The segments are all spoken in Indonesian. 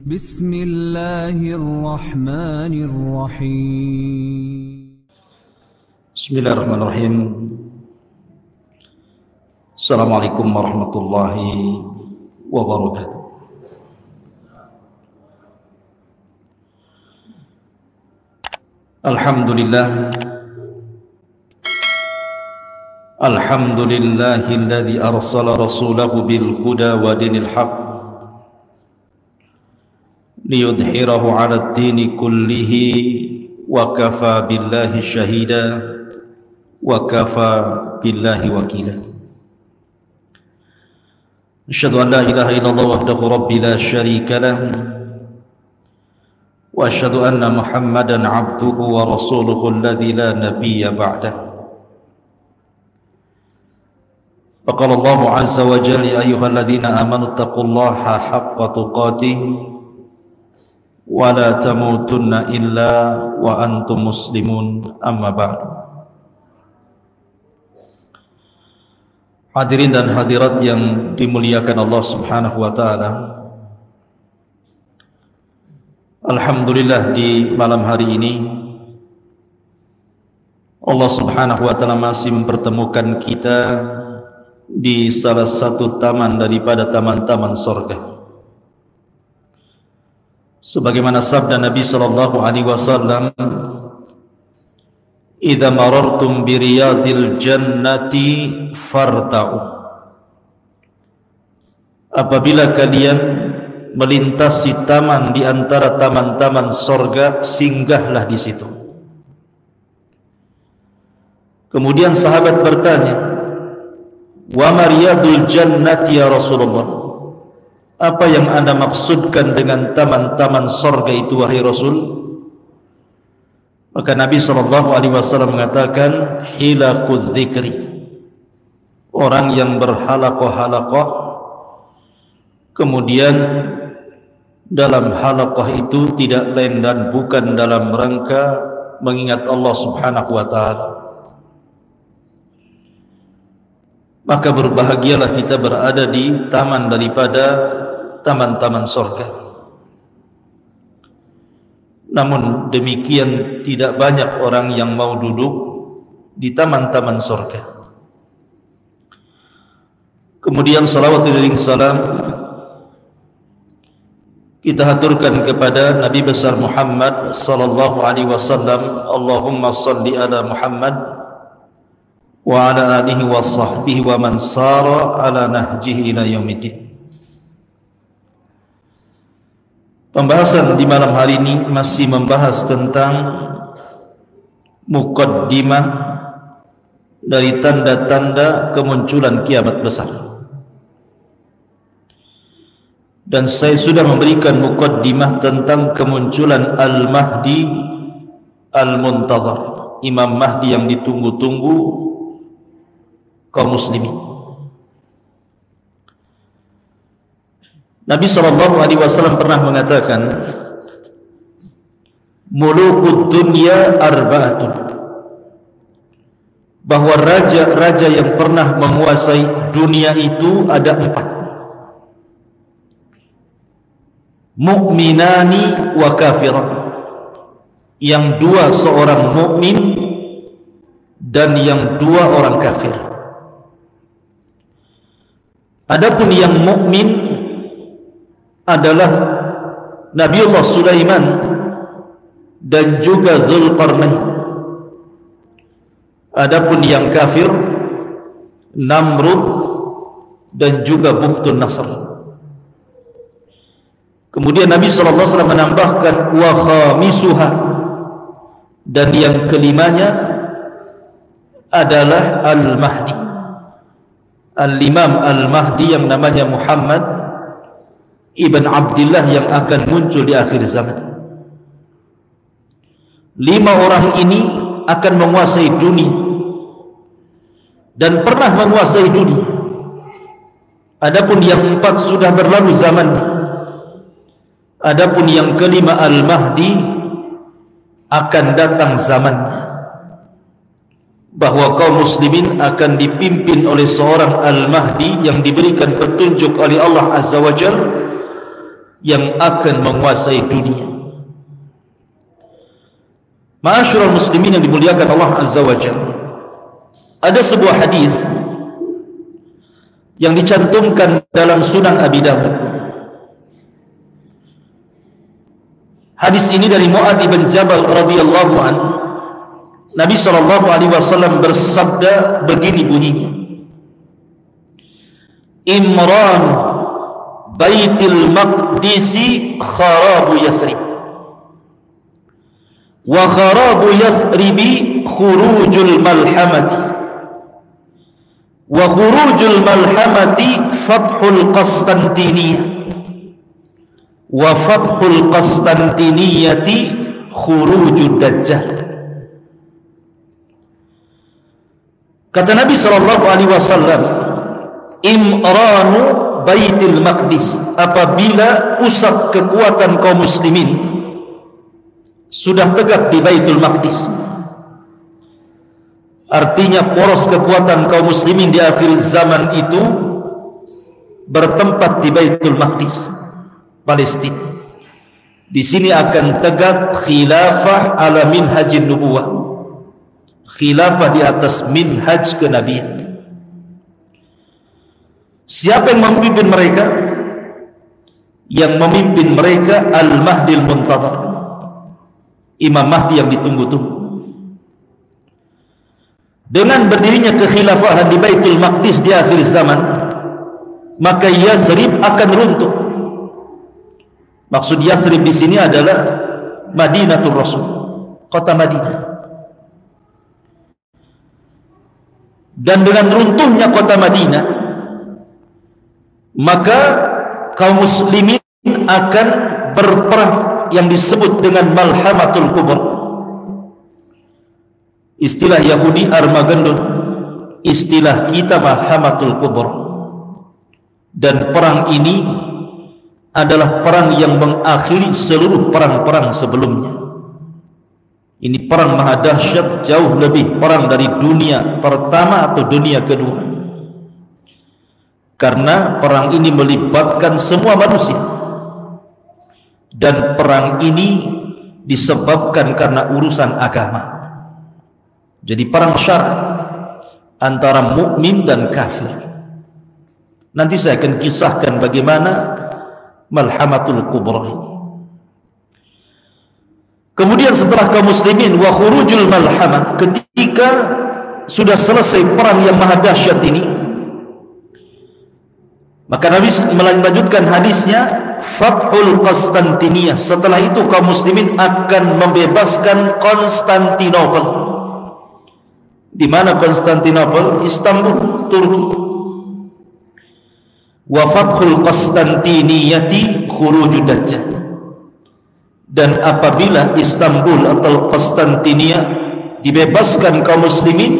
بسم الله الرحمن الرحيم. بسم الله الرحمن الرحيم. السلام عليكم ورحمة الله وبركاته. الحمد لله. الحمد لله الذي أرسل رسوله بالهدى ودين الحق. ليظهره على الدين كله وكفى بالله شهيدا وكفى بالله وكيلا. أشهد أن لا إله إلا الله وحده ربي لا شريك له وأشهد أن محمدا عبده ورسوله الذي لا نبي بعده. فقال الله عز وجل يا أيها الذين آمنوا اتقوا الله حق تقاته ولا تموتن إلا وأنتم مسلمون أما بعد Hadirin dan hadirat yang dimuliakan Allah Subhanahu wa taala. Alhamdulillah di malam hari ini Allah Subhanahu wa taala masih mempertemukan kita di salah satu taman daripada taman-taman sorga. Sebagaimana sabda Nabi sallallahu alaihi wasallam Idza marartum bi riyadil jannati farta'u Apabila kalian melintasi taman di antara taman-taman sorga, singgahlah di situ. Kemudian sahabat bertanya, "Wa mariyadul jannati ya Rasulullah?" Apa yang Anda maksudkan dengan taman-taman sorga itu wahai Rasul? Maka Nabi sallallahu alaihi wasallam mengatakan hilaqudz dzikri. Orang yang berhalaqah-halaqah kemudian dalam halaqah itu tidak lain dan bukan dalam rangka mengingat Allah Subhanahu wa taala. Maka berbahagialah kita berada di taman daripada taman-taman sorga. Namun demikian tidak banyak orang yang mau duduk di taman-taman sorga. Kemudian salawat dan salam kita haturkan kepada Nabi besar Muhammad sallallahu alaihi wasallam. Allahumma salli ala Muhammad wa ala alihi wa sahbihi wa man sara ala nahjihi ila yaumiddin. Pembahasan di malam hari ini masih membahas tentang mukaddimah dari tanda-tanda kemunculan kiamat besar. Dan saya sudah memberikan mukaddimah tentang kemunculan Al-Mahdi Al-Muntazar, Imam Mahdi yang ditunggu-tunggu kaum muslimin. Nabi sallallahu alaihi wasallam pernah mengatakan mulukud dunya arba'atun. Bahwa raja-raja yang pernah menguasai dunia itu ada empat. Mukminani wa kafirah. Yang dua seorang mukmin dan yang dua orang kafir. Adapun yang mukmin adalah Nabiullah Sulaiman dan juga Zulkarnain. Adapun yang kafir Namrud dan juga Buhtun Nasr. Kemudian Nabi sallallahu alaihi wasallam menambahkan wa khamisuha dan yang kelimanya adalah Al-Mahdi. Al-Imam Al-Mahdi yang namanya Muhammad Ibn Abdullah yang akan muncul di akhir zaman. Lima orang ini akan menguasai dunia dan pernah menguasai dunia. Adapun yang empat sudah berlalu zaman. Adapun yang kelima Al-Mahdi akan datang zaman bahwa kaum muslimin akan dipimpin oleh seorang Al-Mahdi yang diberikan petunjuk oleh Allah Azza wa Jalla yang akan menguasai dunia. Ma'asyiral muslimin yang dimuliakan Allah Azza wa Jalla. Ada sebuah hadis yang dicantumkan dalam Sunan Abi Dawud. Hadis ini dari Mu'adz bin Jabal radhiyallahu an. Nabi sallallahu alaihi wasallam bersabda begini bunyinya. Imran Baitul Maqdisi kharabu Yathrib wa kharabu Yathribi khurujul malhamati wa khurujul malhamati fathul Qastantiniyah wa fathul Qastantiniyati khurujud Dajjal kata Nabi sallallahu alaihi wasallam imranu Baitul Maqdis apabila pusat kekuatan kaum muslimin sudah tegak di Baitul Maqdis. Artinya poros kekuatan kaum muslimin di akhir zaman itu bertempat di Baitul Maqdis Palestina di sini akan tegak khilafah ala minhajin nubuwah. Khilafah di atas minhaj kenabian Siapa yang memimpin mereka? Yang memimpin mereka Al-Mahdi Al-Muntadhar. Imam Mahdi yang ditunggu-tunggu. Dengan berdirinya kekhilafahan di Baitul Maqdis di akhir zaman, maka Yathrib akan runtuh. Maksud Yathrib di sini adalah Madinatul Rasul, kota Madinah. Dan dengan runtuhnya kota Madinah, maka kaum muslimin akan berperang yang disebut dengan malhamatul kubur. Istilah Yahudi Armageddon istilah kita malhamatul kubur. Dan perang ini adalah perang yang mengakhiri seluruh perang-perang sebelumnya. Ini perang maha dahsyat jauh lebih perang dari dunia pertama atau dunia kedua karena perang ini melibatkan semua manusia. Dan perang ini disebabkan karena urusan agama. Jadi perang syarat antara mukmin dan kafir. Nanti saya akan kisahkan bagaimana malhamatul kubra ini. Kemudian setelah kaum muslimin wa khurujul malhamah ketika sudah selesai perang yang maha dahsyat ini Maka Nabi melanjutkan hadisnya Fathul Konstantinia Setelah itu kaum muslimin akan membebaskan Konstantinopel. Di mana Konstantinopel? Istanbul, Turki. Wa fathul Konstantiniyati khuruju dajjal. Dan apabila Istanbul atau Konstantinia dibebaskan kaum muslimin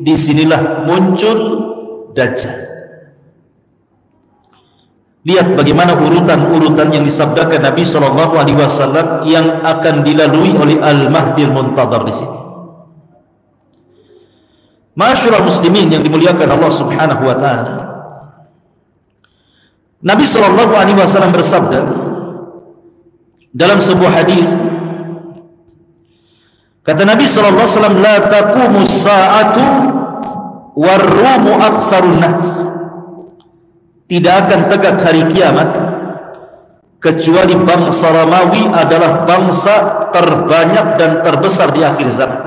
di sinilah muncul Dajjal Lihat bagaimana urutan-urutan yang disabdakan Nabi Shallallahu Alaihi Wasallam yang akan dilalui oleh Al Mahdi Muntadar di sini. Masyurul muslimin yang dimuliakan Allah Subhanahu Wa Taala. Nabi Shallallahu Alaihi Wasallam bersabda dalam sebuah hadis kata Nabi Shallallahu Alaihi Wasallam la taqumu saatu warrumu aktsarun nas tidak akan tegak hari kiamat kecuali bangsa Romawi adalah bangsa terbanyak dan terbesar di akhir zaman.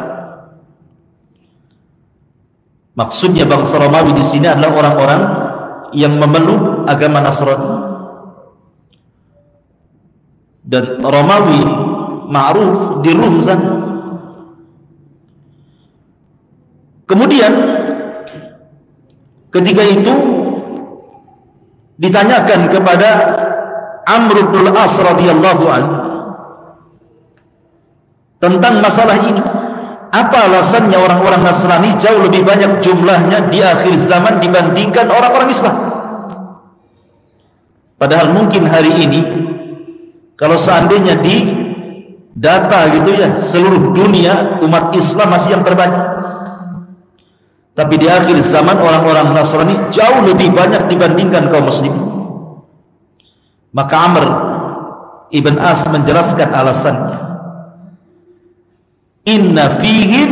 Maksudnya bangsa Romawi di sini adalah orang-orang yang memeluk agama Nasrani. Dan Romawi ma'ruf di Rum sana. Kemudian ketika itu ditanyakan kepada Amr bin As radhiyallahu an tentang masalah ini. Apa alasannya orang-orang Nasrani jauh lebih banyak jumlahnya di akhir zaman dibandingkan orang-orang Islam? Padahal mungkin hari ini kalau seandainya di data gitu ya seluruh dunia umat Islam masih yang terbanyak tapi di akhir zaman orang-orang Nasrani jauh lebih banyak dibandingkan kaum muslimin. Maka Amr Ibn As menjelaskan alasannya. Inna fihim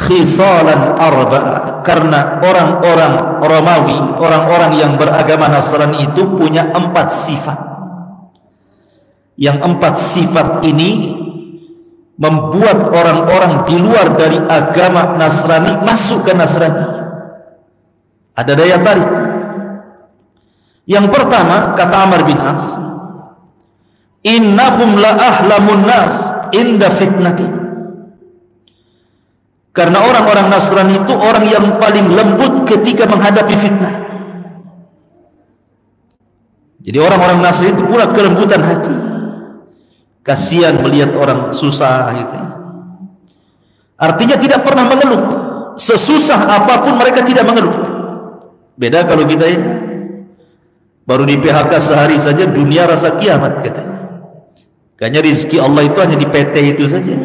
khisalan arba'a karena orang-orang Romawi, orang-orang yang beragama Nasrani itu punya empat sifat. Yang empat sifat ini membuat orang-orang di luar dari agama Nasrani masuk ke Nasrani. Ada daya tarik. Yang pertama kata Amr bin As, innahum la ahlamun nas inda fitnatin. Karena orang-orang Nasrani itu orang yang paling lembut ketika menghadapi fitnah. Jadi orang-orang Nasrani itu pula kelembutan hati. Kasihan melihat orang susah gitu. Artinya tidak pernah mengeluh. Sesusah apa pun mereka tidak mengeluh. Beda kalau kita ya. Baru di PHK sehari saja dunia rasa kiamat katanya. Kayaknya rezeki Allah itu hanya di PT itu saja.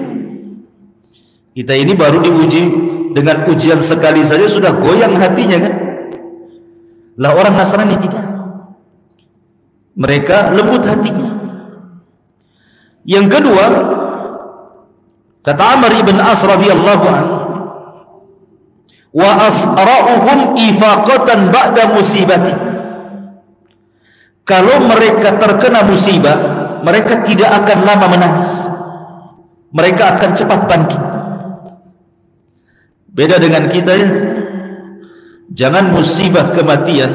Kita ini baru diuji dengan ujian sekali saja sudah goyang hatinya kan. Lah orang Nasrani tidak. Mereka lembut hatinya. Yang kedua, kata Amr ibn As radhiyallahu anhu, wa asra'uhum ifaqatan ba'da musibati. Kalau mereka terkena musibah, mereka tidak akan lama menangis. Mereka akan cepat bangkit. Beda dengan kita ya. Jangan musibah kematian.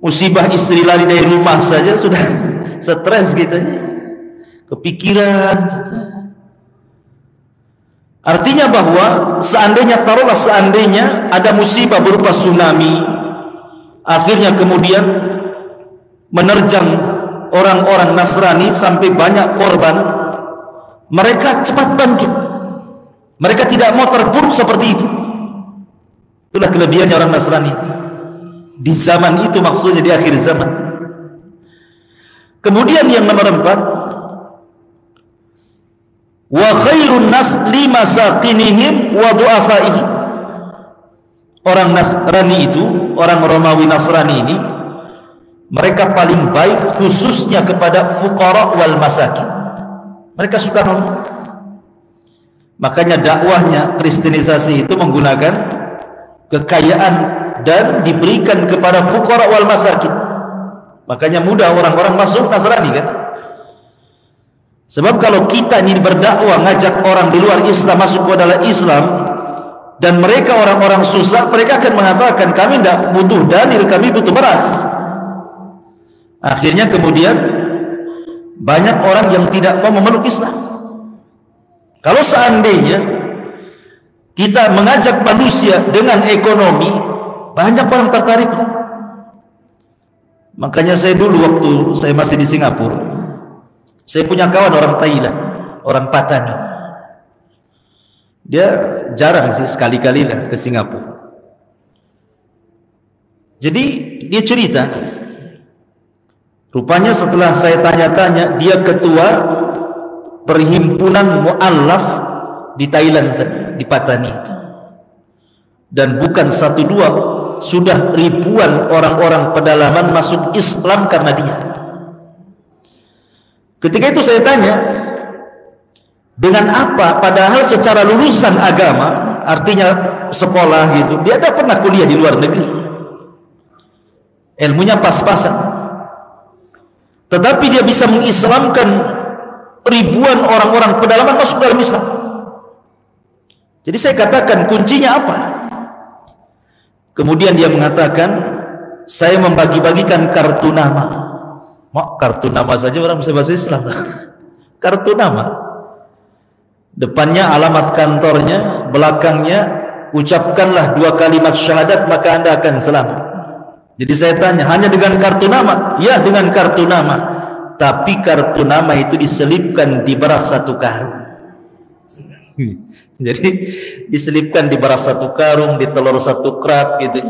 Musibah istri lari dari rumah saja sudah stres gitu ya kepikiran saja. Artinya bahwa seandainya taruhlah seandainya ada musibah berupa tsunami akhirnya kemudian menerjang orang-orang Nasrani sampai banyak korban mereka cepat bangkit. Mereka tidak mau terpuruk seperti itu. Itulah kelebihannya orang Nasrani di zaman itu maksudnya di akhir zaman. Kemudian yang nomor empat wa khairun nas lima saqinihim wa du'afaihim. Orang Nasrani itu orang Romawi Nasrani ini mereka paling baik khususnya kepada fuqara wal masakin. Mereka suka nolong makanya dakwahnya kristenisasi itu menggunakan kekayaan dan diberikan kepada fuqara wal masakin. Makanya mudah orang-orang masuk Nasrani kan sebab kalau kita ini berdakwah ngajak orang di luar Islam masuk ke dalam Islam dan mereka orang-orang susah mereka akan mengatakan kami tidak butuh dalil kami butuh beras Akhirnya kemudian banyak orang yang tidak mau memeluk Islam. Kalau seandainya kita mengajak manusia dengan ekonomi, banyak orang tertarik. Makanya saya dulu waktu saya masih di Singapura, saya punya kawan orang Thailand, orang Patani. Dia jarang sih sekali-kali lah ke Singapura. Jadi dia cerita, Rupanya setelah saya tanya-tanya, dia ketua perhimpunan mu'allaf di Thailand di Patani itu. Dan bukan satu dua, sudah ribuan orang-orang pedalaman masuk Islam karena dia. Ketika itu saya tanya, dengan apa? Padahal secara lulusan agama, artinya sekolah gitu, dia tidak pernah kuliah di luar negeri. Ilmunya pas-pasan tetapi dia bisa mengislamkan ribuan orang-orang pedalaman masuk dalam Islam jadi saya katakan kuncinya apa kemudian dia mengatakan saya membagi-bagikan kartu nama mak kartu nama saja orang bisa bahasa Islam kartu nama depannya alamat kantornya belakangnya ucapkanlah dua kalimat syahadat maka anda akan selamat jadi saya tanya, hanya dengan kartu nama? Ya, dengan kartu nama. Tapi kartu nama itu diselipkan di beras satu karung. Jadi diselipkan di beras satu karung, di telur satu kerat gitu.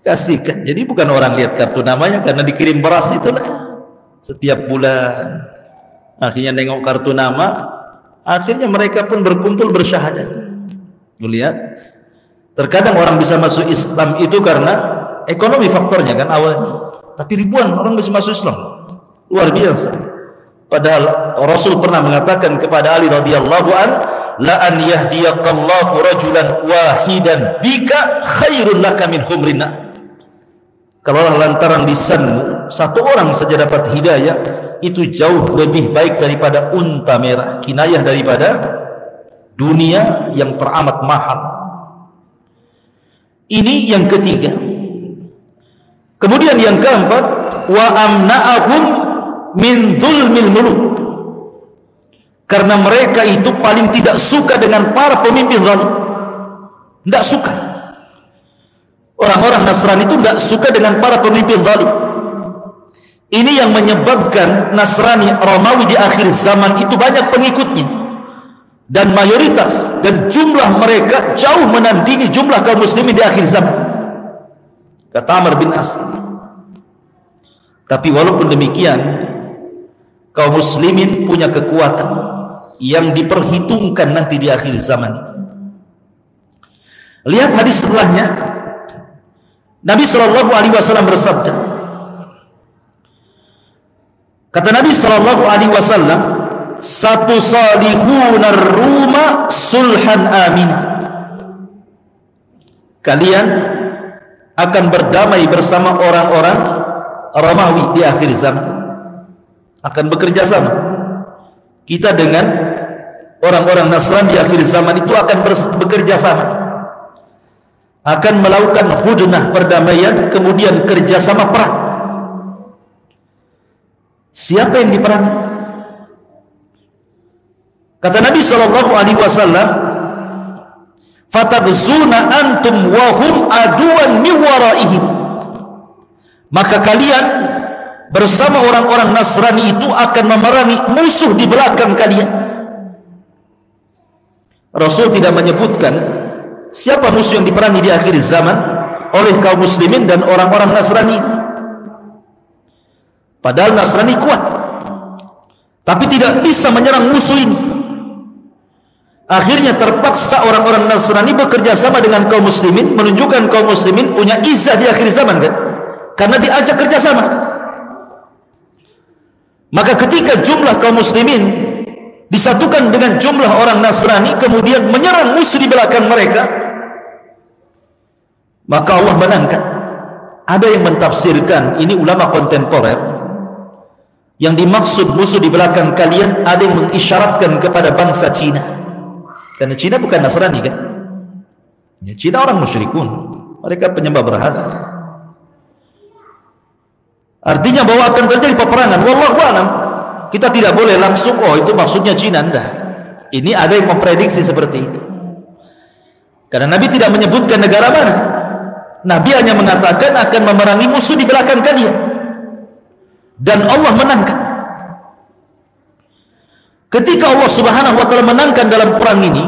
Dikasihkan. Jadi bukan orang lihat kartu namanya karena dikirim beras itulah. Setiap bulan. Akhirnya nengok kartu nama, akhirnya mereka pun berkumpul bersyahadat. Lihat. Terkadang orang bisa masuk Islam itu karena ekonomi faktornya kan awalnya tapi ribuan orang bisa masuk Islam luar biasa padahal Rasul pernah mengatakan kepada Ali radhiyallahu an la an yahdiyakallahu rajulan wahidan bika khairun laka min kalau lantaran lisanmu satu orang saja dapat hidayah itu jauh lebih baik daripada unta merah kinayah daripada dunia yang teramat mahal. Ini yang ketiga. Kemudian yang keempat wa amna'ahum min dhulmil muluk. Karena mereka itu paling tidak suka dengan para pemimpin zalim. Tidak suka Orang-orang Nasrani itu tidak suka dengan para pemimpin zalim. Ini yang menyebabkan Nasrani Romawi di akhir zaman itu banyak pengikutnya. Dan mayoritas dan jumlah mereka jauh menandingi jumlah kaum muslimin di akhir zaman. Kata Amr bin As. Tapi walaupun demikian, kaum muslimin punya kekuatan yang diperhitungkan nanti di akhir zaman itu. Lihat hadis setelahnya Nabi Shallallahu Alaihi Wasallam bersabda, kata Nabi Shallallahu Alaihi Wasallam, satu salihun rumah sulhan amin. Kalian akan berdamai bersama orang-orang Romawi di akhir zaman. Akan bekerja sama. Kita dengan orang-orang Nasrani di akhir zaman itu akan bekerja sama akan melakukan hudnah perdamaian kemudian kerjasama perang. Siapa yang diperangi kata Nabi sallallahu alaihi wasallam fatadzuna antum wa hum aduan min waraihim maka kalian bersama orang-orang Nasrani itu akan memerangi musuh di belakang kalian. Rasul tidak menyebutkan Siapa musuh yang diperangi di akhir zaman oleh kaum muslimin dan orang-orang Nasrani Padahal Nasrani kuat. Tapi tidak bisa menyerang musuh ini. Akhirnya terpaksa orang-orang Nasrani bekerja sama dengan kaum muslimin menunjukkan kaum muslimin punya izah di akhir zaman kan? Karena diajak kerjasama. Maka ketika jumlah kaum muslimin disatukan dengan jumlah orang Nasrani kemudian menyerang musuh di belakang mereka maka Allah menangkan. Ada yang mentafsirkan ini ulama kontemporer yang dimaksud musuh di belakang kalian ada yang mengisyaratkan kepada bangsa Cina. Karena Cina bukan Nasrani kan? Ya, Cina orang musyrikun. Mereka penyembah berhala. Artinya bahwa akan terjadi peperangan. Wallahu alam. Kita tidak boleh langsung oh itu maksudnya Cina enggak. Ini ada yang memprediksi seperti itu. Karena Nabi tidak menyebutkan negara mana Nabi hanya mengatakan akan memerangi musuh di belakang kalian. Dan Allah menangkan. Ketika Allah Subhanahu wa taala menangkan dalam perang ini,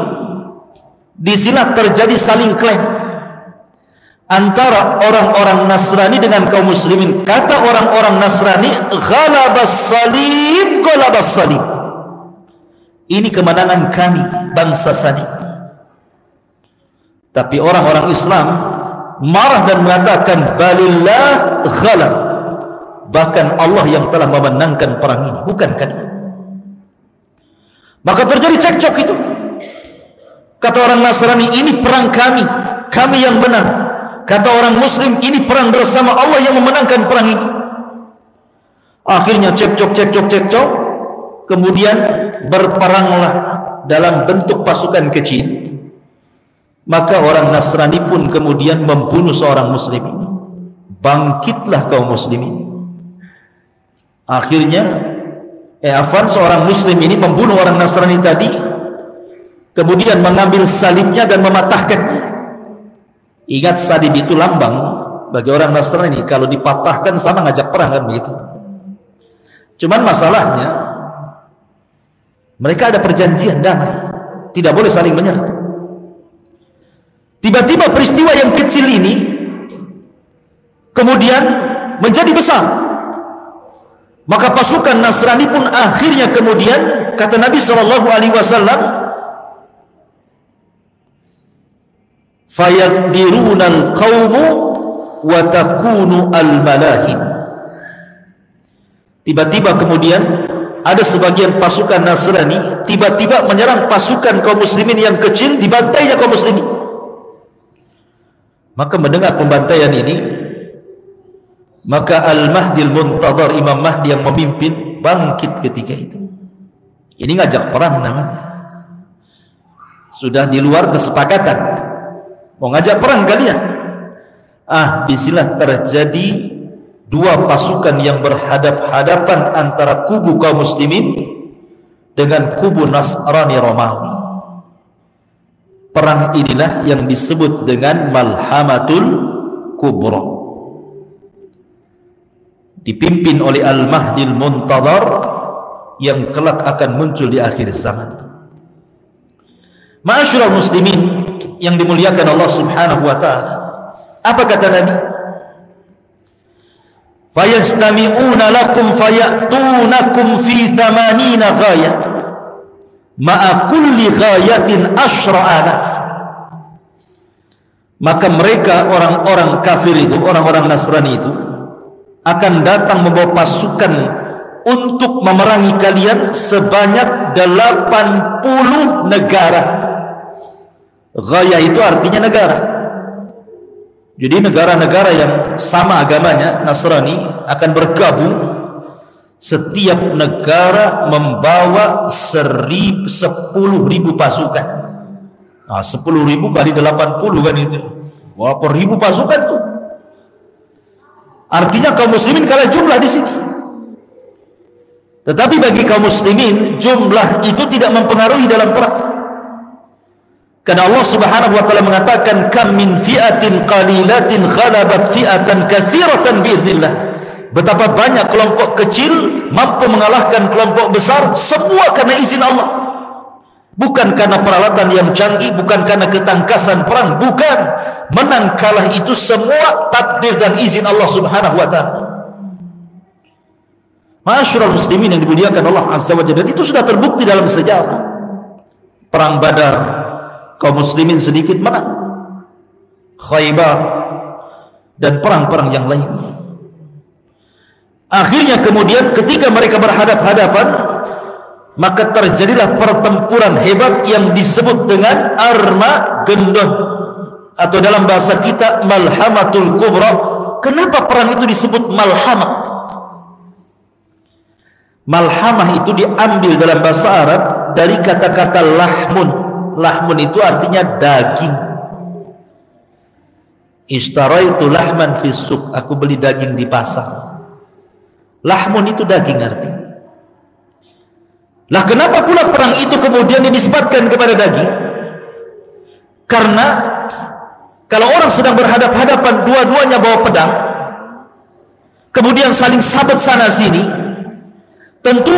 di sini terjadi saling klaim antara orang-orang Nasrani dengan kaum muslimin. Kata orang-orang Nasrani, "Ghalabas salib, ghalabas salib." Ini kemenangan kami bangsa salib. Tapi orang-orang Islam marah dan mengatakan balillah ghalab bahkan Allah yang telah memenangkan perang ini bukan kalian maka terjadi cekcok itu. Kata orang Nasrani ini perang kami kami yang menang kata orang muslim ini perang bersama Allah yang memenangkan perang ini. Akhirnya cekcok cekcok cekcok. Kemudian berperanglah dalam bentuk pasukan kecil maka orang Nasrani pun kemudian membunuh seorang muslim ini. Bangkitlah kaum muslimin. Akhirnya eh Afan seorang muslim ini membunuh orang Nasrani tadi kemudian mengambil salibnya dan mematahkannya. Ingat salib itu lambang bagi orang Nasrani kalau dipatahkan sama ngajak perang kan begitu. Cuman masalahnya mereka ada perjanjian damai, tidak boleh saling menyerang. Tiba-tiba peristiwa yang kecil ini kemudian menjadi besar. Maka pasukan Nasrani pun akhirnya kemudian kata Nabi sallallahu alaihi wasallam fayaqdiruna al-qaumu wa takunu al-malahim tiba-tiba kemudian ada sebagian pasukan Nasrani tiba-tiba menyerang pasukan kaum muslimin yang kecil dibantainya kaum muslimin maka mendengar pembantaian ini maka Al-Mahdi Al-Muntadhar Imam Mahdi yang memimpin bangkit ketika itu. Ini ngajak perang namanya. Sudah di luar kesepakatan. Mau ngajak perang kalian? Ah di sinilah terjadi dua pasukan yang berhadap-hadapan antara kubu kaum muslimin dengan kubu Nasrani Romawi perang inilah yang disebut dengan Malhamatul Kubra dipimpin oleh Al-Mahdi Al-Muntadhar yang kelak akan muncul di akhir zaman Ma'asyiral muslimin yang dimuliakan Allah Subhanahu wa taala. Apa kata Nabi? Fayastami'una lakum fayatunakum fi thamanina ghaya ma'a ghayatin asyra. Maka mereka orang-orang kafir itu, orang-orang Nasrani itu akan datang membawa pasukan untuk memerangi kalian sebanyak 80 negara Gaya itu artinya negara. Jadi negara-negara yang sama agamanya Nasrani akan bergabung setiap negara membawa serib, sepuluh ribu pasukan. Nah, sepuluh ribu kali delapan puluh kan itu. Berapa ribu pasukan tuh? Artinya kaum muslimin kalah jumlah di sini. Tetapi bagi kaum muslimin jumlah itu tidak mempengaruhi dalam perang. Karena Allah Subhanahu wa taala mengatakan kam min fi'atin qalilatin ghalabat fi'atan katsiratan biiznillah. Betapa banyak kelompok kecil mampu mengalahkan kelompok besar semua karena izin Allah. Bukan karena peralatan yang canggih, bukan karena ketangkasan perang, bukan. Menang kalah itu semua takdir dan izin Allah Subhanahu wa taala. Masyurul muslimin yang dimuliakan Allah Azza wa Jalla itu sudah terbukti dalam sejarah. Perang Badar, kaum muslimin sedikit menang Khaybar dan perang-perang yang lain akhirnya kemudian ketika mereka berhadap-hadapan maka terjadilah pertempuran hebat yang disebut dengan Arma Gendon. Atau dalam bahasa kita Malhamatul Kubra. Kenapa perang itu disebut Malhamah? Malhamah itu diambil dalam bahasa Arab dari kata-kata lahmun. Lahmun itu artinya daging. Istaraitu lahman fisuk aku beli daging di pasar lahmun itu daging artinya lah kenapa pula perang itu kemudian dinisbatkan kepada daging? Karena kalau orang sedang berhadap-hadapan dua-duanya bawa pedang kemudian saling sabat sana sini tentu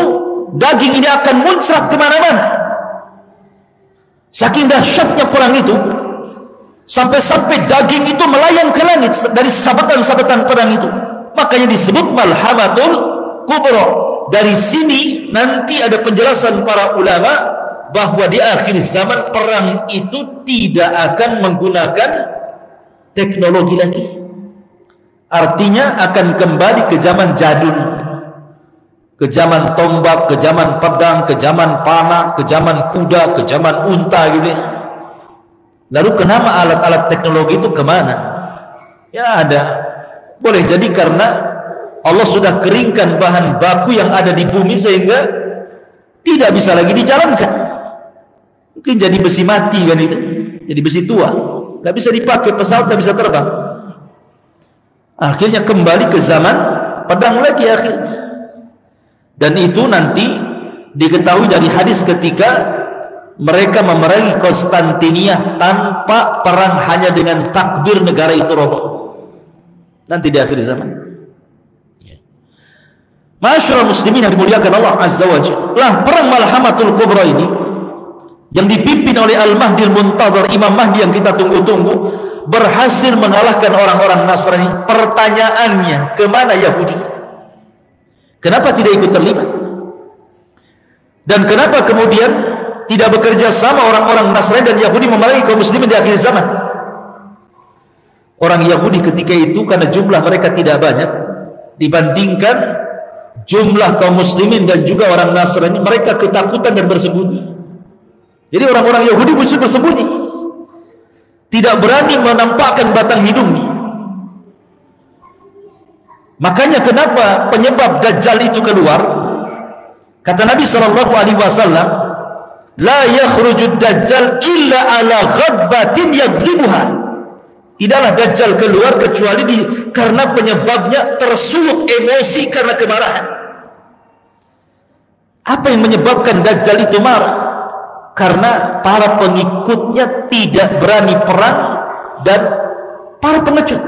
daging ini akan muncrat ke mana-mana. Saking dahsyatnya perang itu sampai-sampai daging itu melayang ke langit dari sabatan-sabatan perang itu. Makanya disebut malhamatul kubra. Dari sini nanti ada penjelasan para ulama bahwa di akhir zaman perang itu tidak akan menggunakan teknologi lagi. Artinya akan kembali ke zaman jadul ke zaman tombak, ke zaman pedang, ke zaman panah, ke zaman kuda, ke zaman unta gitu ya. Lalu kenapa alat-alat teknologi itu ke mana? Ya ada. Boleh jadi karena Allah sudah keringkan bahan baku yang ada di bumi sehingga tidak bisa lagi dijalankan. Mungkin jadi besi mati kan itu. Jadi besi tua. Tidak bisa dipakai pesawat, tidak bisa terbang. Akhirnya kembali ke zaman pedang lagi akhirnya dan itu nanti diketahui dari hadis ketika mereka memerangi Konstantinia tanpa perang hanya dengan takbir negara itu roboh nanti di akhir zaman ya. Masyarakat muslimin yang dimuliakan Allah Azza wa Jalla perang Malhamatul Kubra ini yang dipimpin oleh Al-Mahdi Al-Muntadhar Imam Mahdi yang kita tunggu-tunggu berhasil mengalahkan orang-orang Nasrani pertanyaannya ke mana Yahudi Kenapa tidak ikut terlibat? Dan kenapa kemudian tidak bekerja sama orang-orang Nasrani dan Yahudi memerangi kaum muslimin di akhir zaman? Orang Yahudi ketika itu karena jumlah mereka tidak banyak dibandingkan jumlah kaum muslimin dan juga orang Nasrani mereka ketakutan dan bersembunyi. Jadi orang-orang Yahudi bersembunyi. Tidak berani menampakkan batang hidungnya. Makanya kenapa penyebab Dajjal itu keluar? Kata Nabi wasallam, "La yakhrujud Dajjal illa ala ghadbatin yadribuha." Tidaklah Dajjal keluar kecuali di, karena penyebabnya tersulut emosi karena kemarahan. Apa yang menyebabkan Dajjal itu marah? Karena para pengikutnya tidak berani perang dan para pengecut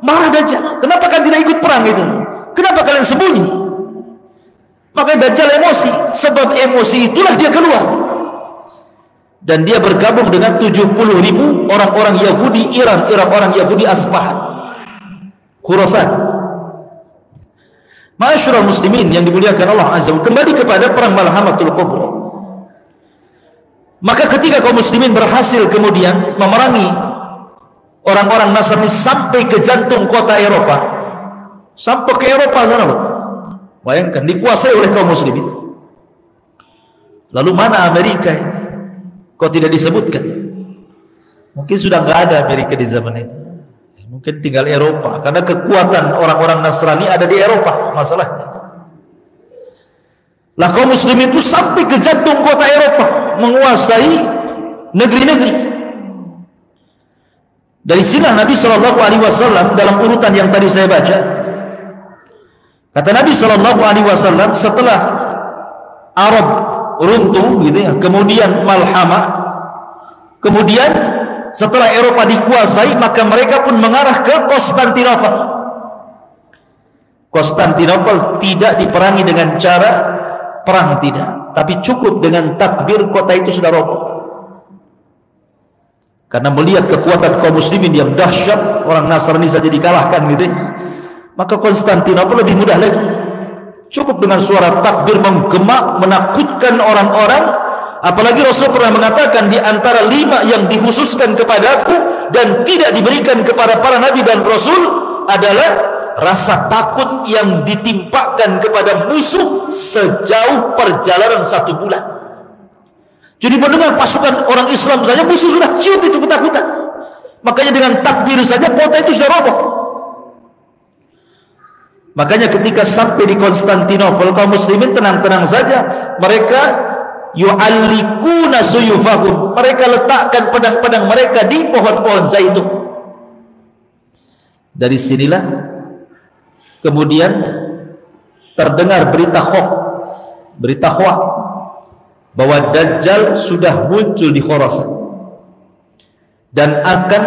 marah Dajjal. Kenapa kalian tidak ikut perang itu? Kenapa kalian sembunyi? Maka Dajjal emosi. Sebab emosi itulah dia keluar dan dia bergabung dengan 70 ribu orang-orang Yahudi Iran, orang-orang Yahudi Asbahan, Khurasan. Masyurah muslimin yang dimuliakan Allah Azza wa kembali kepada perang Malhamatul Kubra. Maka ketika kaum muslimin berhasil kemudian memerangi orang-orang Nasrani sampai ke jantung kota Eropa, sampai ke Eropa sana loh. Bayangkan dikuasai oleh kaum muslimin. Lalu mana Amerika ini? Kok tidak disebutkan? Mungkin sudah nggak ada Amerika di zaman itu. Mungkin tinggal Eropa. Karena kekuatan orang-orang Nasrani ada di Eropa masalahnya. Lah kaum muslim itu sampai ke jantung kota Eropa. Menguasai negeri-negeri. Dari sini Nabi Shallallahu Alaihi Wasallam dalam urutan yang tadi saya baca, kata Nabi Shallallahu Alaihi Wasallam setelah Arab runtuh gitu ya. Kemudian Malhama. Kemudian setelah Eropa dikuasai maka mereka pun mengarah ke Konstantinopel. Konstantinopel tidak diperangi dengan cara perang tidak, tapi cukup dengan takbir kota itu sudah roboh. Karena melihat kekuatan kaum muslimin yang dahsyat, orang Nasrani saja dikalahkan gitu. Ya. Maka Konstantinopel lebih mudah lagi. Cukup dengan suara takbir menggema, menakutkan orang-orang. Apalagi Rasul pernah mengatakan di antara lima yang dikhususkan kepadaku dan tidak diberikan kepada para nabi dan rasul adalah rasa takut yang ditimpakan kepada musuh sejauh perjalanan satu bulan. Jadi mendengar pasukan orang Islam saja musuh sudah ciut itu ketakutan. Makanya dengan takbir saja kota itu sudah roboh. Makanya ketika sampai di Konstantinopel kaum muslimin tenang-tenang saja. Mereka yu'allikuna suyufahum. Mereka letakkan pedang-pedang mereka di pohon-pohon zaitun. Dari sinilah kemudian terdengar berita hoax, berita hoax bahwa Dajjal sudah muncul di Khorasan dan akan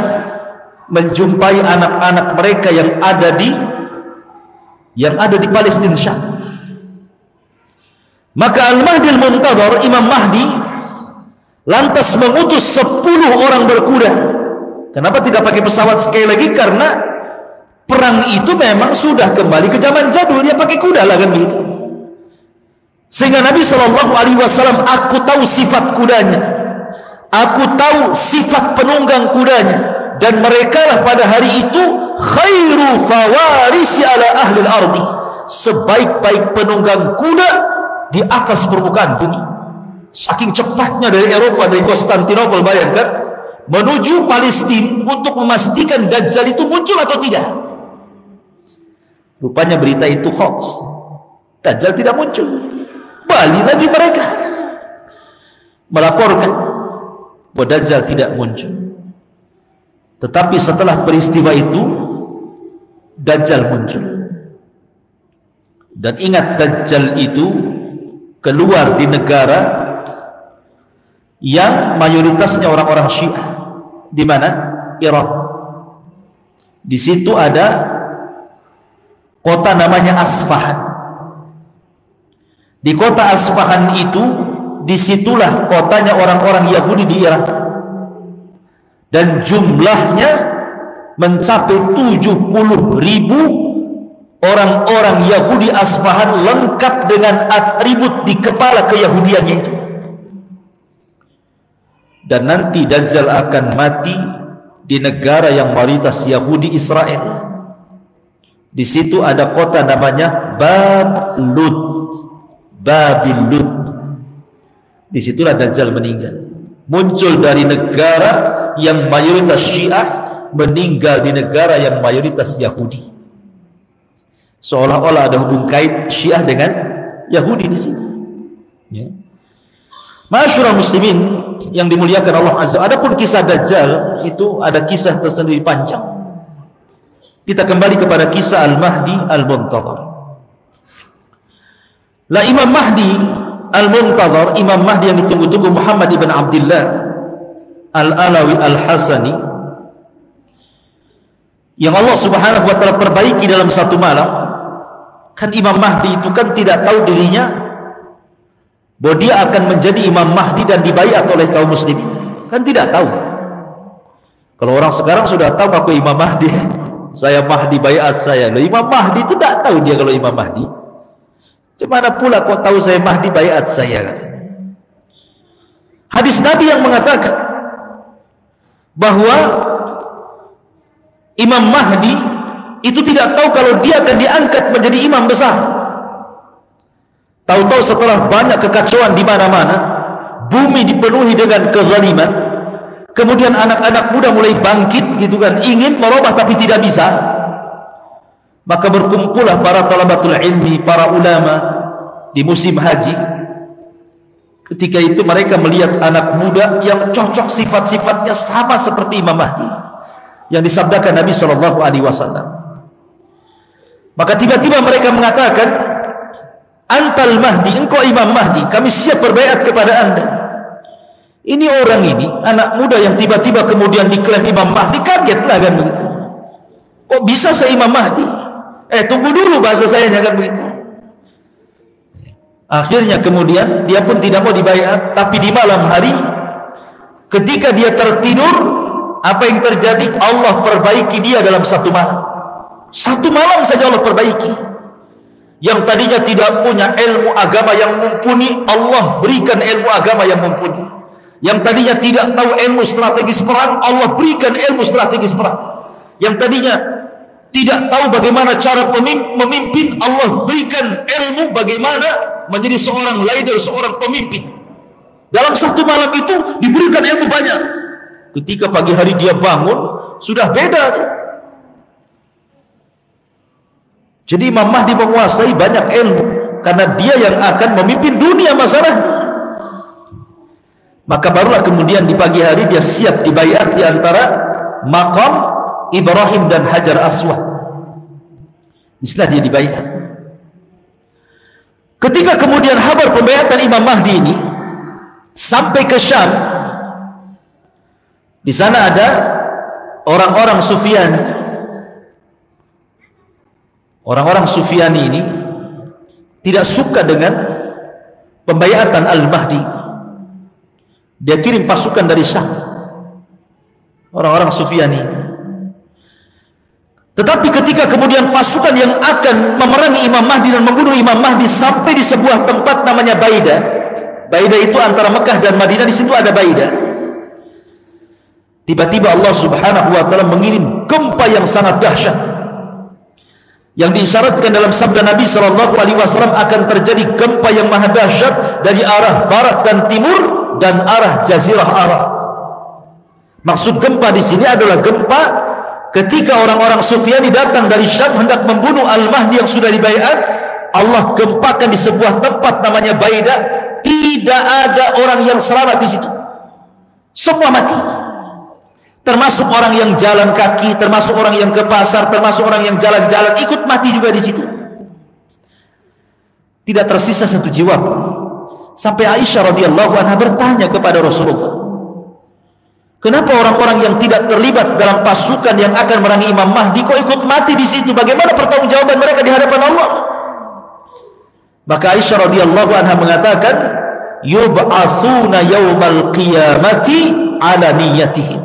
menjumpai anak-anak mereka yang ada di yang ada di Palestina Syam. Maka Al-Mahdi Al-Muntadhar Imam Mahdi lantas mengutus 10 orang berkuda. Kenapa tidak pakai pesawat sekali lagi? Karena perang itu memang sudah kembali ke zaman jadul, dia pakai kuda lah kan begitu. Sehingga Nabi Shallallahu Alaihi Wasallam, aku tahu sifat kudanya, aku tahu sifat penunggang kudanya, dan mereka lah pada hari itu khairu fawarisi ala ahli ardi sebaik-baik penunggang kuda di atas permukaan bumi. Saking cepatnya dari Eropa dari Konstantinopel bayangkan. Menuju Palestina untuk memastikan Dajjal itu muncul atau tidak. Rupanya berita itu hoax. Dajjal tidak muncul. Balik lagi mereka. Melaporkan bahwa Dajjal tidak muncul tetapi setelah peristiwa itu Dajjal muncul. Dan ingat Dajjal itu keluar di negara yang mayoritasnya orang-orang Syiah. Di mana? Iran. Di situ ada kota namanya Asfahan. Di kota Asfahan itu di situlah kotanya orang-orang Yahudi di Iran dan jumlahnya mencapai 70 ribu orang-orang Yahudi Asfahan lengkap dengan atribut di kepala keyahudiannya itu dan nanti Dajjal akan mati di negara yang mayoritas Yahudi Israel Di situ ada kota namanya Bab Lud. Babil Lud. Di situlah Dajjal meninggal. Muncul dari negara yang mayoritas Syiah, meninggal di negara yang mayoritas Yahudi. Seolah-olah ada hubung kait Syiah dengan Yahudi di sini. Ya. Masyurah muslimin yang dimuliakan Allah Azza. Adapun kisah Dajjal itu ada kisah tersendiri panjang. Kita kembali kepada kisah Al-Mahdi Al-Muntadhar. La Imam Mahdi Al-Muntadhar, Imam Mahdi yang ditunggu-tunggu Muhammad ibn Abdullah Al-Alawi Al-Hasani yang Allah Subhanahu wa taala perbaiki dalam satu malam. Kan Imam Mahdi itu kan tidak tahu dirinya bahwa dia akan menjadi Imam Mahdi dan dibaiat oleh kaum muslimin. Kan tidak tahu. Kalau orang sekarang sudah tahu aku Imam Mahdi, saya Mahdi bayat saya. Loh, Imam Mahdi itu tak tahu dia kalau Imam Mahdi. Cemana pula kok tahu saya Mahdi bayat saya katanya. Hadis Nabi yang mengatakan bahwa Imam Mahdi itu tidak tahu kalau dia akan diangkat menjadi imam besar. Tahu-tahu setelah banyak kekacauan di mana-mana, bumi dipenuhi dengan kezaliman, Kemudian anak-anak muda mulai bangkit gitu kan, ingin merubah tapi tidak bisa. Maka berkumpullah para talabatul ilmi, para ulama di musim haji. Ketika itu mereka melihat anak muda yang cocok sifat-sifatnya sama seperti Imam Mahdi yang disabdakan Nabi Shallallahu Alaihi Wasallam. Maka tiba-tiba mereka mengatakan, Antal Mahdi, engkau Imam Mahdi, kami siap berbaiat kepada anda. Ini orang ini, anak muda yang tiba-tiba kemudian diklaim Imam Mahdi, kagetlah kan begitu. Kok bisa saya Imam Mahdi? Eh tunggu dulu bahasa saya jangan begitu. Akhirnya kemudian dia pun tidak mau dibayar, tapi di malam hari ketika dia tertidur, apa yang terjadi? Allah perbaiki dia dalam satu malam. Satu malam saja Allah perbaiki. Yang tadinya tidak punya ilmu agama yang mumpuni, Allah berikan ilmu agama yang mumpuni yang tadinya tidak tahu ilmu strategis perang Allah berikan ilmu strategis perang yang tadinya tidak tahu bagaimana cara memimpin. Allah berikan ilmu bagaimana menjadi seorang leader seorang pemimpin. Dalam satu malam itu diberikan ilmu banyak. Ketika pagi hari dia bangun sudah beda jadi Imam Mahdi menguasai banyak ilmu karena dia yang akan memimpin dunia masalahnya. Maka barulah kemudian di pagi hari dia siap dibayar di antara makam Ibrahim dan Hajar Aswad. Di sinilah dia dibayar. Ketika kemudian kabar pembayatan Imam Mahdi ini sampai ke Syam, di sana ada orang-orang Sufiani. Orang-orang Sufiani ini tidak suka dengan pembayatan Al-Mahdi dia kirim pasukan dari Syam. Orang-orang Sufyani. Tetapi ketika kemudian pasukan yang akan memerangi Imam Mahdi dan membunuh Imam Mahdi sampai di sebuah tempat namanya Baida. Baida itu antara Mekah dan Madinah di situ ada Baida. Tiba-tiba Allah Subhanahu wa taala mengirim gempa yang sangat dahsyat. Yang diisyaratkan dalam sabda Nabi sallallahu alaihi wasallam akan terjadi gempa yang maha dahsyat dari arah barat dan timur dan arah jazirah Arab. Maksud gempa di sini adalah gempa ketika orang-orang Sufyani datang dari Syam hendak membunuh Al-Mahdi yang sudah dibaiat, Allah gempakan di sebuah tempat namanya Baida, tidak ada orang yang selamat di situ. Semua mati. Termasuk orang yang jalan kaki, termasuk orang yang ke pasar, termasuk orang yang jalan-jalan ikut mati juga di situ. Tidak tersisa satu jiwa pun. Sampai Aisyah radhiyallahu anha bertanya kepada Rasulullah, "Kenapa orang-orang yang tidak terlibat dalam pasukan yang akan merangi Imam Mahdi kok ikut mati di situ? Bagaimana pertanggungjawaban mereka di hadapan Allah?" Maka Aisyah radhiyallahu anha mengatakan, "Yub'atsuna yaumal qiyamati ala niyyatihim."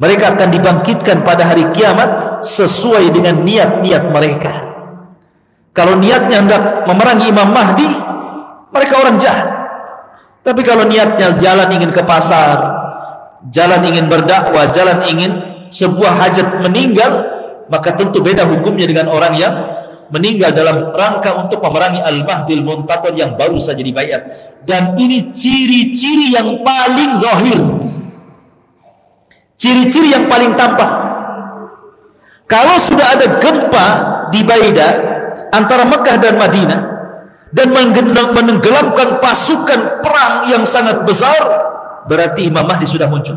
Mereka akan dibangkitkan pada hari kiamat sesuai dengan niat-niat mereka. Kalau niatnya hendak memerangi Imam Mahdi, mereka orang jahat. Tapi kalau niatnya jalan ingin ke pasar, jalan ingin berdakwah, jalan ingin sebuah hajat meninggal, maka tentu beda hukumnya dengan orang yang meninggal dalam rangka untuk memerangi Al-Mahdil Muntaqir yang baru saja dibayat. Dan ini ciri-ciri yang paling zahir. Ciri-ciri yang paling tampak. Kalau sudah ada gempa di Baida antara Mekah dan Madinah dan menenggelamkan pasukan perang yang sangat besar, berarti Imam Mahdi sudah muncul.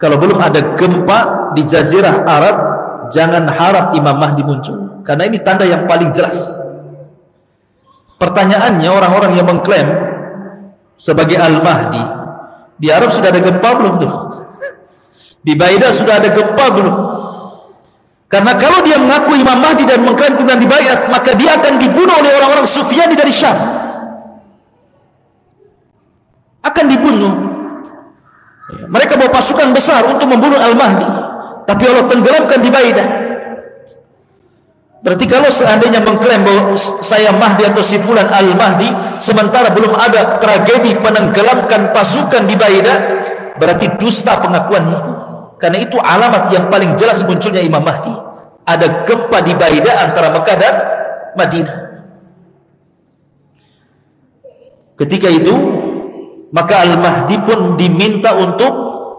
Kalau belum ada gempa di Jazirah Arab, jangan harap Imam Mahdi muncul. Karena ini tanda yang paling jelas. Pertanyaannya orang-orang yang mengklaim sebagai Al-Mahdi, di Arab sudah ada gempa belum tuh? Di Baida sudah ada gempa belum? Karena kalau dia mengaku Imam Mahdi dan mengklaim kemudian dibayat, maka dia akan dibunuh oleh orang-orang Sufyani dari Syam. Akan dibunuh. Mereka bawa pasukan besar untuk membunuh Al-Mahdi. Tapi Allah tenggelamkan di Baidah. Berarti kalau seandainya mengklaim bahwa saya Mahdi atau si Fulan Al-Mahdi sementara belum ada tragedi penenggelamkan pasukan di Baida, berarti dusta pengakuan itu. Karena itu alamat yang paling jelas munculnya Imam Mahdi. Ada gempa di Baida antara Mekah dan Madinah. Ketika itu, maka Al-Mahdi pun diminta untuk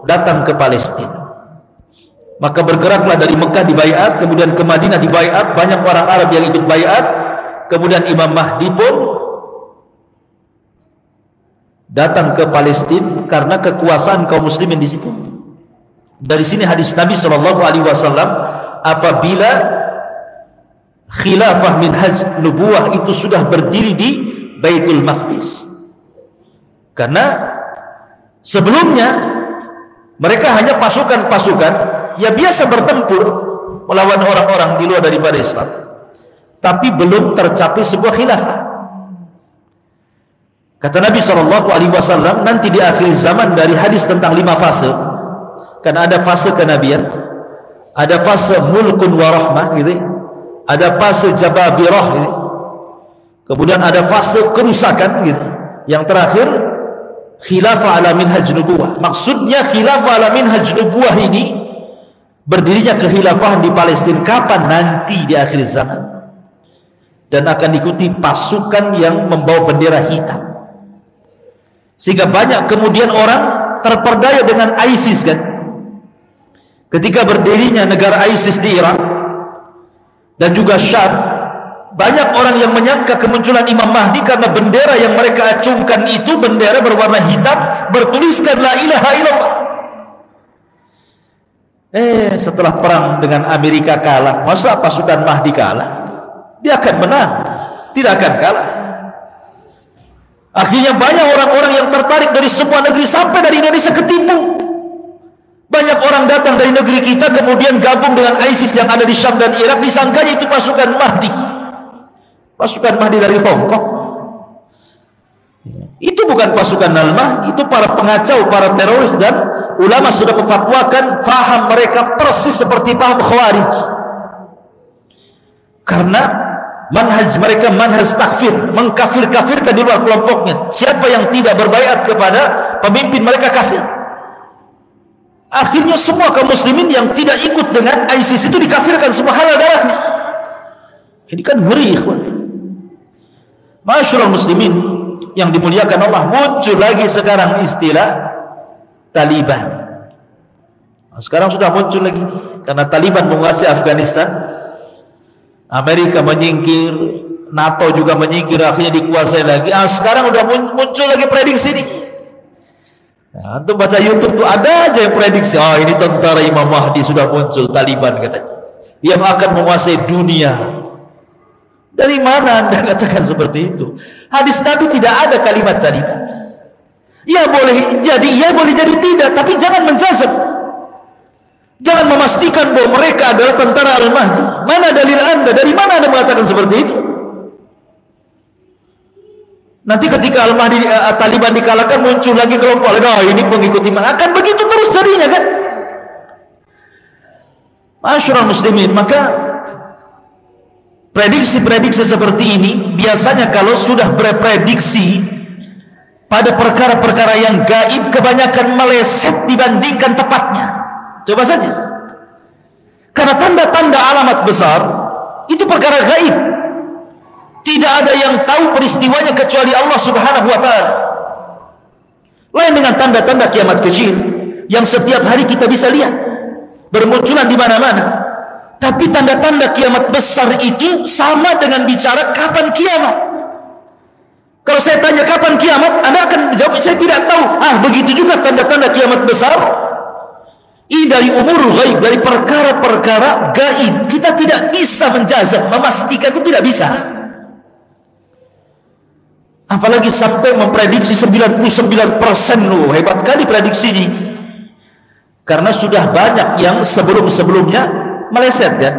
datang ke Palestina. Maka bergeraklah dari Mekah di bayat, kemudian ke Madinah di bayat, banyak orang Arab yang ikut bayat, kemudian Imam Mahdi pun datang ke Palestina karena kekuasaan kaum muslimin di situ. Dari sini hadis Nabi Shallallahu Alaihi Wasallam apabila khilafah minhaj nubuah itu sudah berdiri di Baitul Maqdis. Karena sebelumnya mereka hanya pasukan-pasukan ya biasa bertempur melawan orang-orang di luar daripada Islam tapi belum tercapai sebuah khilafah kata Nabi SAW nanti di akhir zaman dari hadis tentang lima fase kan ada fase kenabian ada fase mulkun warahmah gitu ya. ada fase jababirah gitu. kemudian ada fase kerusakan gitu yang terakhir khilafah ala minhaj nubuah maksudnya khilafah ala minhaj nubuah ini berdirinya kehilafahan di Palestina kapan? Nanti di akhir zaman. Dan akan diikuti pasukan yang membawa bendera hitam. Sehingga banyak kemudian orang terperdaya dengan ISIS kan? Ketika berdirinya negara ISIS di Irak dan juga Syam banyak orang yang menyangka kemunculan Imam Mahdi karena bendera yang mereka acungkan itu bendera berwarna hitam bertuliskan la ilaha illallah Eh, setelah perang dengan Amerika kalah, masa pasukan Mahdi kalah? Dia akan menang, tidak akan kalah. Akhirnya banyak orang-orang yang tertarik dari semua negeri sampai dari Indonesia ketipu. Banyak orang datang dari negeri kita kemudian gabung dengan ISIS yang ada di Syam dan Irak disangkanya itu pasukan Mahdi. Pasukan Mahdi dari Hong Kong. Itu bukan pasukan Al-Mahdi, itu para pengacau, para teroris dan ulama sudah memfatwakan faham mereka persis seperti paham khawarij. Karena manhaj mereka manhaj takfir mengkafir-kafirkan di luar kelompoknya. Siapa yang tidak berbaiat kepada pemimpin mereka kafir? Akhirnya semua kaum muslimin yang tidak ikut dengan ISIS itu dikafirkan semua halal darahnya. Ini kan ngeri ikhwan Masyurul muslimin yang dimuliakan Allah muncul lagi sekarang istilah Taliban. Nah, sekarang sudah muncul lagi karena Taliban menguasai Afghanistan. Amerika menyingkir, NATO juga menyingkir, akhirnya dikuasai lagi. Ah, sekarang sudah muncul lagi prediksi ini. Nah, baca YouTube tuh ada aja yang prediksi, oh ini tentara Imam Mahdi sudah muncul Taliban katanya. Yang akan menguasai dunia. Dari mana Anda katakan seperti itu? Hadis Nabi tidak ada kalimat Taliban. Ya boleh jadi, ya boleh jadi tidak, tapi jangan menjazam. Jangan memastikan bahwa mereka adalah tentara Al-Mahdi. Mana dalil Anda? Dari mana Anda mengatakan seperti itu? Nanti ketika Al-Mahdi uh, Taliban dikalahkan muncul lagi kelompok lain. Oh, ini pengikut iman. Akan begitu terus jadinya kan? Masyurah muslimin, maka prediksi-prediksi seperti ini biasanya kalau sudah berprediksi pada perkara-perkara yang gaib kebanyakan meleset dibandingkan tepatnya. Coba saja. Karena tanda-tanda alamat besar itu perkara gaib. Tidak ada yang tahu peristiwanya kecuali Allah Subhanahu wa taala. Lain dengan tanda-tanda kiamat kecil yang setiap hari kita bisa lihat bermunculan di mana-mana. Tapi tanda-tanda kiamat besar itu sama dengan bicara kapan kiamat. Kalau saya tanya kapan kiamat, Anda akan menjawab saya tidak tahu. Ah, begitu juga tanda-tanda kiamat besar. Ini dari umur gaib, dari perkara-perkara gaib. Kita tidak bisa menjazam, memastikan itu tidak bisa. Apalagi sampai memprediksi 99% loh, hebat kali prediksi ini. Karena sudah banyak yang sebelum-sebelumnya meleset kan.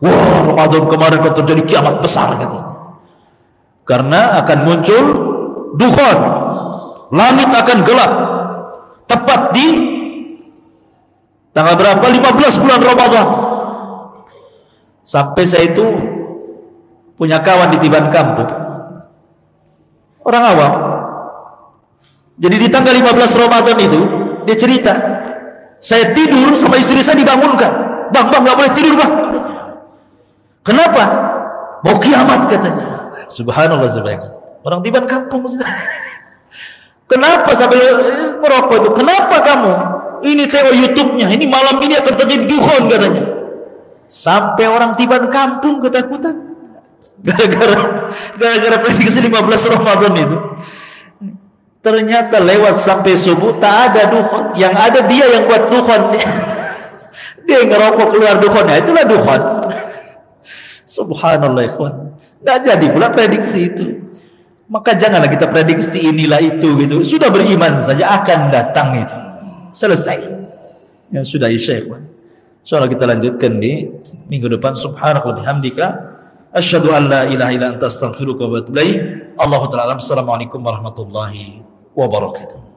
Wah, Ramadan kemarin kan terjadi kiamat besar katanya. Karena akan muncul dukhon. Langit akan gelap. Tepat di tanggal berapa? 15 bulan Ramadan. Sampai saya itu punya kawan di Tiban Kampung Orang awam. Jadi di tanggal 15 Ramadan itu dia cerita, saya tidur sama istri saya dibangunkan. Bang, bang nggak boleh tidur bang. Kenapa? Mau kiamat katanya. Subhanallah subhanallah. Orang tiban kampung. Kenapa sambil merokok itu? Kenapa kamu? Ini tengok YouTube-nya. Ini malam ini akan terjadi duhon katanya. Sampai orang tiban kampung ketakutan. Gara-gara gara-gara prediksi 15 Ramadan itu. Ternyata lewat sampai subuh tak ada dukhon. Yang ada dia yang buat dukhon. Dia ngerokok keluar dukhonnya. Itulah dukhon. Subhanallah ikhwan. Tidak jadi pula prediksi itu. Maka janganlah kita prediksi inilah itu gitu. Sudah beriman saja akan datang itu. Selesai. Ya sudah isya ikhwan. Insyaallah kita lanjutkan di minggu depan. Subhanallah bihamdika. Asyhadu an la ilaha illa anta astaghfiruka wa atubu ilaik. Allahu ta'ala. Assalamualaikum warahmatullahi wabarakatuh.